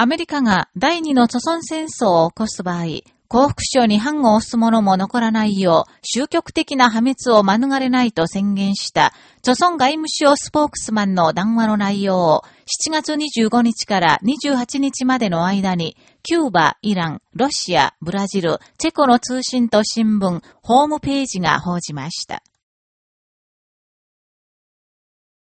アメリカが第二の著村戦争を起こす場合、幸福賞に反を押す者も残らないよう、終局的な破滅を免れないと宣言した、著村外務省スポークスマンの談話の内容を、7月25日から28日までの間に、キューバ、イラン、ロシア、ブラジル、チェコの通信と新聞、ホームページが報じました。